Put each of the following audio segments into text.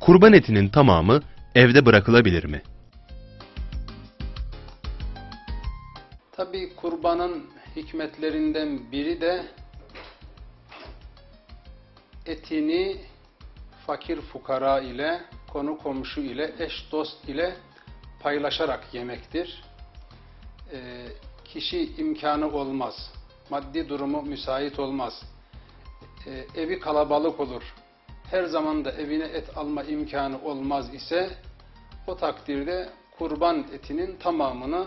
Kurban etinin tamamı evde bırakılabilir mi? Tabi kurbanın hikmetlerinden biri de etini fakir fukara ile, konu komşu ile, eş dost ile paylaşarak yemektir. Ee, kişi imkanı olmaz, maddi durumu müsait olmaz, Ee, evi kalabalık olur, her zaman da evine et alma imkanı olmaz ise o takdirde kurban etinin tamamını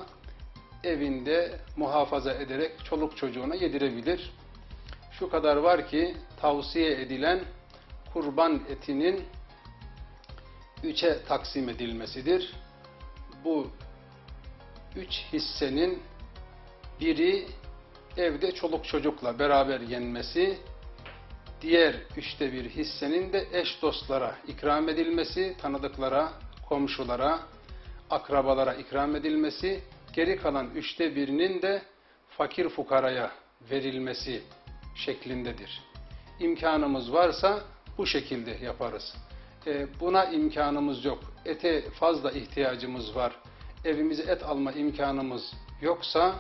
evinde muhafaza ederek çoluk çocuğuna yedirebilir. Şu kadar var ki tavsiye edilen kurban etinin üçe taksim edilmesidir. Bu üç hissenin biri evde çoluk çocukla beraber yenmesi, diğer üçte bir hissenin de eş dostlara ikram edilmesi, tanıdıklara, komşulara, akrabalara ikram edilmesi, geri kalan üçte birinin de fakir fukaraya verilmesi şeklindedir. İmkanımız varsa bu şekilde yaparız. E, buna imkanımız yok. Ete fazla ihtiyacımız var. Evimize et alma imkanımız yoksa,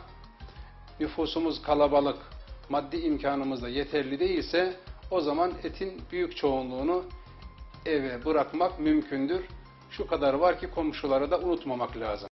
nüfusumuz kalabalık, maddi imkanımız da yeterli değilse, o zaman etin büyük çoğunluğunu eve bırakmak mümkündür. Şu kadar var ki komşuları da unutmamak lazım.